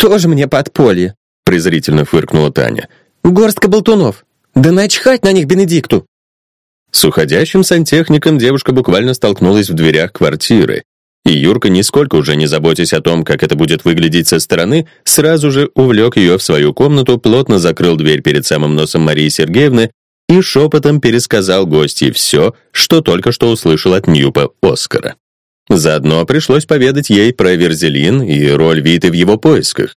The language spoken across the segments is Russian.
«Тоже мне подполье», — презрительно фыркнула Таня. «Горстка болтунов. Да начхать на них Бенедикту!» С уходящим сантехником девушка буквально столкнулась в дверях квартиры. И Юрка, нисколько уже не заботясь о том, как это будет выглядеть со стороны, сразу же увлек ее в свою комнату, плотно закрыл дверь перед самым носом Марии Сергеевны и шепотом пересказал гостье все, что только что услышал от Ньюпа Оскара. Заодно пришлось поведать ей про Верзелин и роль Виты в его поисках.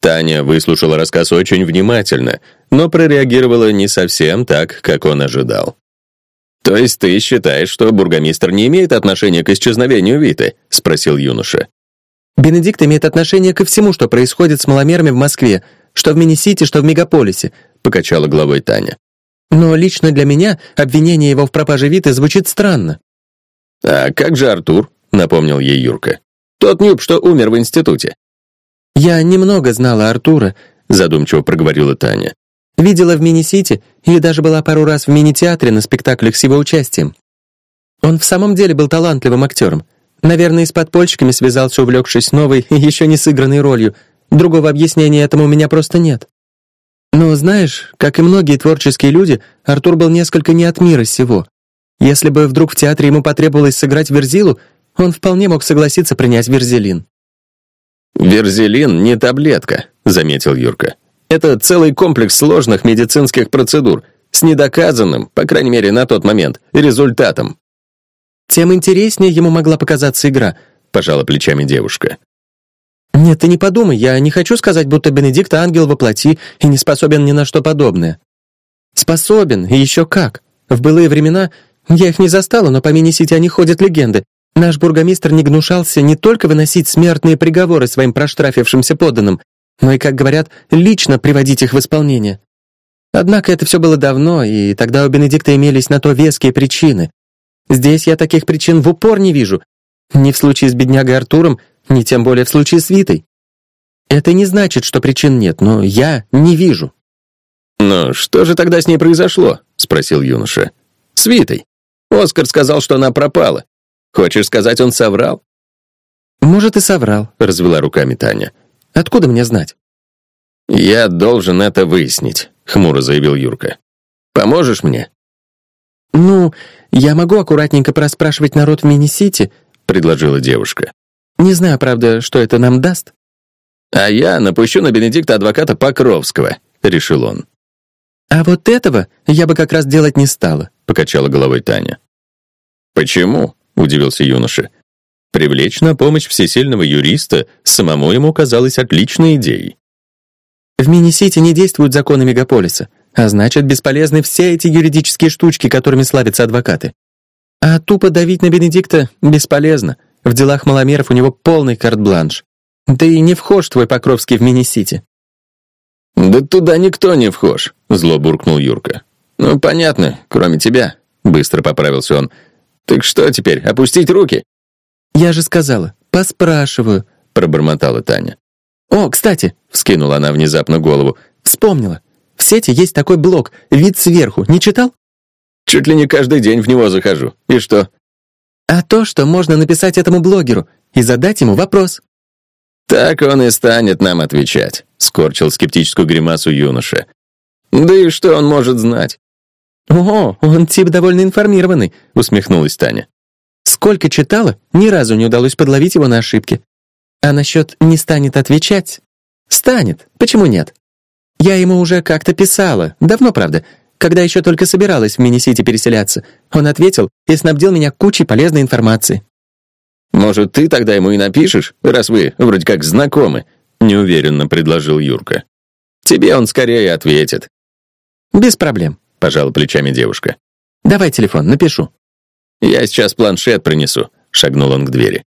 Таня выслушала рассказ очень внимательно, но прореагировала не совсем так, как он ожидал. «То есть ты считаешь, что бургомистр не имеет отношения к исчезновению Виты?» — спросил юноша. «Бенедикт имеет отношение ко всему, что происходит с маломерами в Москве, что в Мини-Сити, что в Мегаполисе», — покачала головой Таня. «Но лично для меня обвинение его в пропаже Виты звучит странно». «А как же Артур?» — напомнил ей Юрка. «Тот Нюб, что умер в институте». «Я немного знала Артура», — задумчиво проговорила Таня. Видела в мини-сити и даже была пару раз в мини-театре на спектаклях с его участием. Он в самом деле был талантливым актером. Наверное, с подпольщиками связался, увлекшись новой, еще не сыгранной ролью. Другого объяснения этому у меня просто нет. Но знаешь, как и многие творческие люди, Артур был несколько не от мира сего. Если бы вдруг в театре ему потребовалось сыграть Верзилу, он вполне мог согласиться принять Верзелин. «Верзелин не таблетка», — заметил Юрка. Это целый комплекс сложных медицинских процедур с недоказанным, по крайней мере на тот момент, результатом. «Тем интереснее ему могла показаться игра», — пожала плечами девушка. «Нет, ты не подумай, я не хочу сказать, будто Бенедикт ангел во плоти и не способен ни на что подобное. Способен, и еще как. В былые времена, я их не застала, но по мини-сити они ходят легенды. Наш бургомистр не гнушался не только выносить смертные приговоры своим проштрафившимся подданным, но и, как говорят, лично приводить их в исполнение. Однако это все было давно, и тогда у Бенедикта имелись на то веские причины. Здесь я таких причин в упор не вижу. Ни в случае с беднягой Артуром, ни тем более в случае с Витой. Это не значит, что причин нет, но я не вижу. «Но что же тогда с ней произошло?» — спросил юноша. «С Витой. Оскар сказал, что она пропала. Хочешь сказать, он соврал?» «Может, и соврал», — развела руками Таня. Откуда мне знать?» «Я должен это выяснить», — хмуро заявил Юрка. «Поможешь мне?» «Ну, я могу аккуратненько проспрашивать народ в мини-сити», — предложила девушка. «Не знаю, правда, что это нам даст». «А я напущу на Бенедикта адвоката Покровского», — решил он. «А вот этого я бы как раз делать не стала», — покачала головой Таня. «Почему?» — удивился юноша. Привлечь на помощь всесильного юриста самому ему казалось отличной идеей. В мини-сити не действуют законы мегаполиса, а значит, бесполезны все эти юридические штучки, которыми славятся адвокаты. А тупо давить на Бенедикта бесполезно. В делах маломеров у него полный карт-бланш. Да и не вхож твой Покровский в мини-сити. «Да туда никто не вхож», — зло буркнул Юрка. «Ну, понятно, кроме тебя», — быстро поправился он. «Так что теперь, опустить руки?» «Я же сказала, поспрашиваю», — пробормотала Таня. «О, кстати», — вскинула она внезапно голову, «вспомнила. В сети есть такой блог «Вид сверху». Не читал?» «Чуть ли не каждый день в него захожу. И что?» «А то, что можно написать этому блогеру и задать ему вопрос». «Так он и станет нам отвечать», — скорчил скептическую гримасу юноша. «Да и что он может знать?» «О, он тип довольно информированный», — усмехнулась Таня. Сколько читала, ни разу не удалось подловить его на ошибки. А насчет «не станет отвечать»? Станет, почему нет? Я ему уже как-то писала, давно, правда, когда еще только собиралась в мини-сити переселяться. Он ответил и снабдил меня кучей полезной информации. «Может, ты тогда ему и напишешь, раз вы вроде как знакомы?» — неуверенно предложил Юрка. «Тебе он скорее ответит». «Без проблем», — пожала плечами девушка. «Давай телефон, напишу». «Я сейчас планшет принесу», — шагнул он к двери.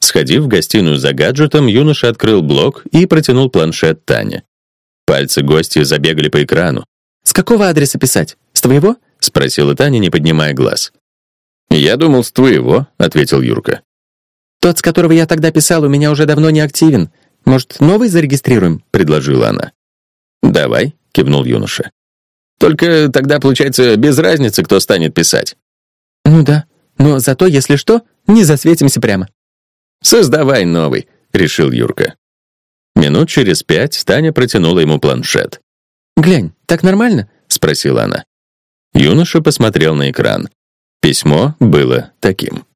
Сходив в гостиную за гаджетом, юноша открыл блок и протянул планшет Тане. Пальцы гостя забегали по экрану. «С какого адреса писать? С твоего?» — спросила Таня, не поднимая глаз. «Я думал, с твоего», — ответил Юрка. «Тот, с которого я тогда писал, у меня уже давно не активен. Может, новый зарегистрируем?» — предложила она. «Давай», — кивнул юноша. «Только тогда, получается, без разницы, кто станет писать». «Ну да, но зато, если что, не засветимся прямо». «Создавай новый», — решил Юрка. Минут через пять Таня протянула ему планшет. «Глянь, так нормально?» — спросила она. Юноша посмотрел на экран. Письмо было таким.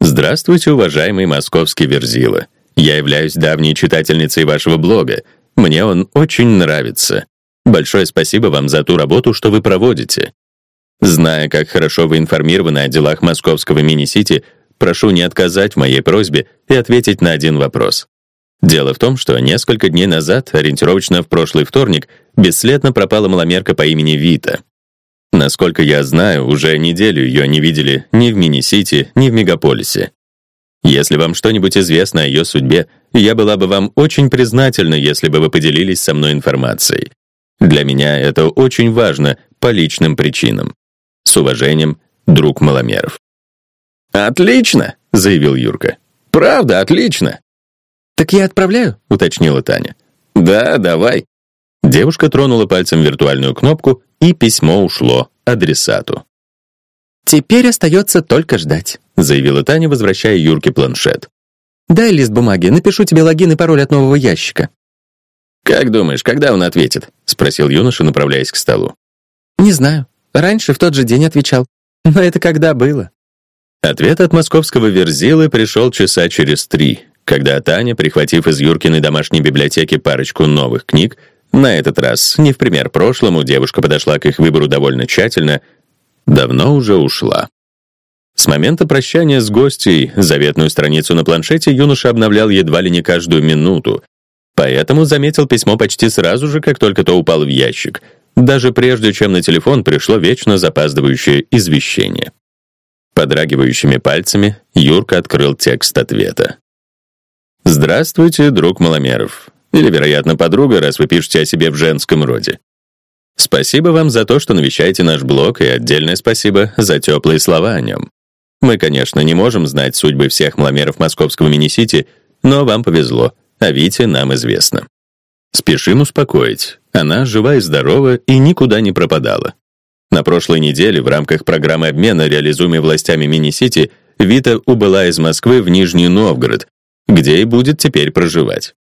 «Здравствуйте, уважаемый московский Верзила. Я являюсь давней читательницей вашего блога. Мне он очень нравится. Большое спасибо вам за ту работу, что вы проводите. Зная, как хорошо вы информированы о делах московского мини-сити, прошу не отказать в моей просьбе и ответить на один вопрос. Дело в том, что несколько дней назад, ориентировочно в прошлый вторник, бесследно пропала маломерка по имени Вита. Насколько я знаю, уже неделю ее не видели ни в мини-сити, ни в мегаполисе. Если вам что-нибудь известно о ее судьбе, я была бы вам очень признательна, если бы вы поделились со мной информацией. Для меня это очень важно по личным причинам. С уважением, друг Маломеров. «Отлично!» — заявил Юрка. «Правда, отлично!» «Так я отправляю?» — уточнила Таня. «Да, давай». Девушка тронула пальцем виртуальную кнопку, и письмо ушло адресату. «Теперь остается только ждать», — заявила Таня, возвращая Юрке планшет. «Дай лист бумаги, напишу тебе логин и пароль от нового ящика». «Как думаешь, когда он ответит?» — спросил юноша, направляясь к столу. «Не знаю. Раньше в тот же день отвечал. Но это когда было?» Ответ от московского Верзилы пришел часа через три, когда Таня, прихватив из Юркиной домашней библиотеки парочку новых книг, на этот раз, не в пример прошлому, девушка подошла к их выбору довольно тщательно, давно уже ушла. С момента прощания с гостей заветную страницу на планшете юноша обновлял едва ли не каждую минуту, поэтому заметил письмо почти сразу же, как только то упало в ящик, даже прежде, чем на телефон пришло вечно запаздывающее извещение. Подрагивающими пальцами Юрка открыл текст ответа. «Здравствуйте, друг Маломеров. Или, вероятно, подруга, раз вы пишете о себе в женском роде. Спасибо вам за то, что навещаете наш блог, и отдельное спасибо за теплые слова о нем. Мы, конечно, не можем знать судьбы всех маломеров московского мини-сити, но вам повезло, а Вите нам известно. Спешим успокоить. Она жива и здорова и никуда не пропадала. На прошлой неделе в рамках программы обмена, реализуемой властями мини-сити, Вита убыла из Москвы в Нижний Новгород, где и будет теперь проживать.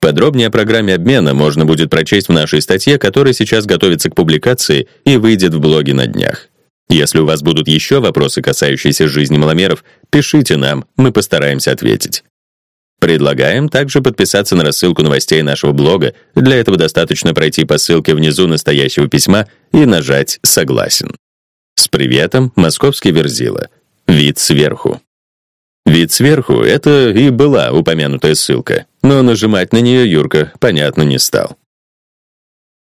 Подробнее о программе обмена можно будет прочесть в нашей статье, которая сейчас готовится к публикации и выйдет в блоге на днях. Если у вас будут еще вопросы, касающиеся жизни маломеров, пишите нам, мы постараемся ответить. Предлагаем также подписаться на рассылку новостей нашего блога. Для этого достаточно пройти по ссылке внизу настоящего письма и нажать «Согласен». С приветом, московский Верзила. Вид сверху. Вид сверху — это и была упомянутая ссылка, но нажимать на нее Юрка, понятно, не стал.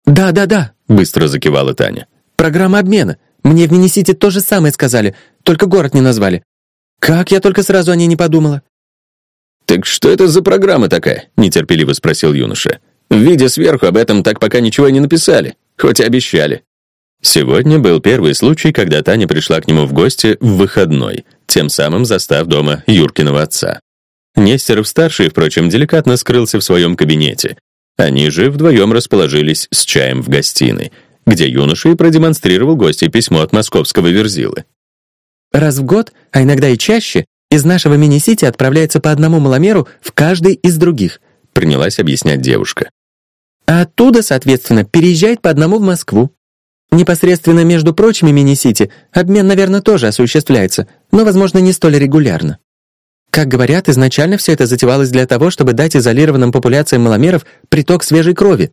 «Да-да-да», — быстро закивала Таня. «Программа обмена. Мне в Минисити то же самое сказали, только город не назвали. Как я только сразу о ней не подумала». «Так что это за программа такая?» — нетерпеливо спросил юноша. «В виде сверху об этом так пока ничего не написали, хоть и обещали». Сегодня был первый случай, когда Таня пришла к нему в гости в выходной, тем самым застав дома Юркиного отца. Нестеров-старший, впрочем, деликатно скрылся в своем кабинете. Они же вдвоем расположились с чаем в гостиной, где юноша и продемонстрировал гостю письмо от московского Верзилы. «Раз в год, а иногда и чаще, из нашего мини-сити отправляется по одному маломеру в каждый из других», принялась объяснять девушка. А оттуда, соответственно, переезжает по одному в Москву. Непосредственно между прочими мини-сити обмен, наверное, тоже осуществляется, но, возможно, не столь регулярно. Как говорят, изначально все это затевалось для того, чтобы дать изолированным популяциям маломеров приток свежей крови.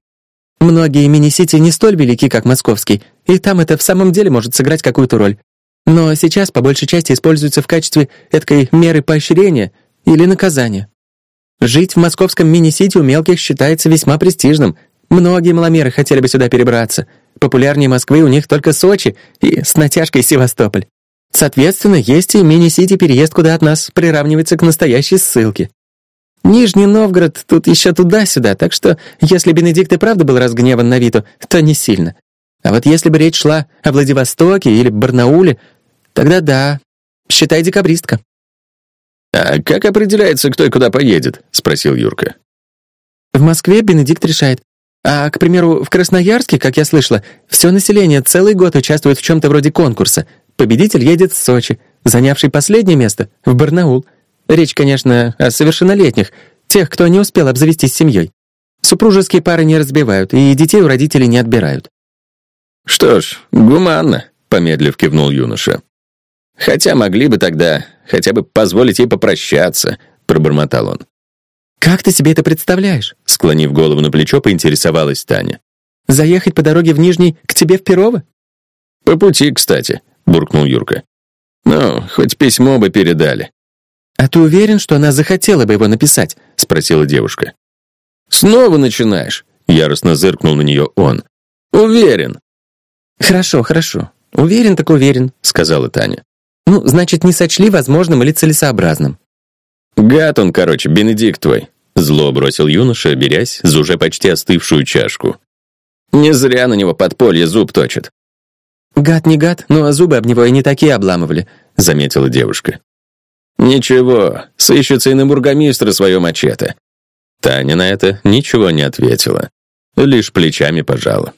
Многие мини-сити не столь велики, как московский, и там это в самом деле может сыграть какую-то роль. Но сейчас по большей части используется в качестве эткой меры поощрения или наказания. Жить в московском мини-сити у мелких считается весьма престижным. Многие маломеры хотели бы сюда перебраться. Популярнее Москвы у них только Сочи и с натяжкой Севастополь. Соответственно, есть и мини-сити переезд, куда от нас приравнивается к настоящей ссылке. Нижний Новгород тут еще туда-сюда, так что если Бенедикт и правда был разгневан на Виту, то не сильно. А вот если бы речь шла о Владивостоке или Барнауле, тогда да, считай декабристка. «А как определяется, кто и куда поедет?» — спросил Юрка. В Москве Бенедикт решает. А, к примеру, в Красноярске, как я слышала, все население целый год участвует в чем-то вроде конкурса. Победитель едет в Сочи, занявший последнее место — в Барнаул. Речь, конечно, о совершеннолетних. Тех, кто не успел обзавестись семьей. Супружеские пары не разбивают, и детей у родителей не отбирают. «Что ж, гуманно», — помедлив кивнул юноша. «Хотя могли бы тогда хотя бы позволить ей попрощаться», — пробормотал он. «Как ты себе это представляешь?» Склонив голову на плечо, поинтересовалась Таня. «Заехать по дороге в Нижний к тебе в Перово?» «По пути, кстати», — буркнул Юрка. «Ну, хоть письмо бы передали». «А ты уверен, что она захотела бы его написать?» — спросила девушка. «Снова начинаешь?» — яростно зыркнул на нее он. «Уверен». «Хорошо, хорошо. Уверен так уверен», — сказала Таня. «Ну, значит, не сочли возможным или целесообразным». «Гад он, короче, Бенедикт твой», — зло бросил юноша, берясь за уже почти остывшую чашку. «Не зря на него подполье зуб точит». «Гад не гад, но зубы об него и не такие обламывали», — заметила девушка. «Ничего, сыщется и на бургомистра свое мачете». Таня на это ничего не ответила, лишь плечами пожала.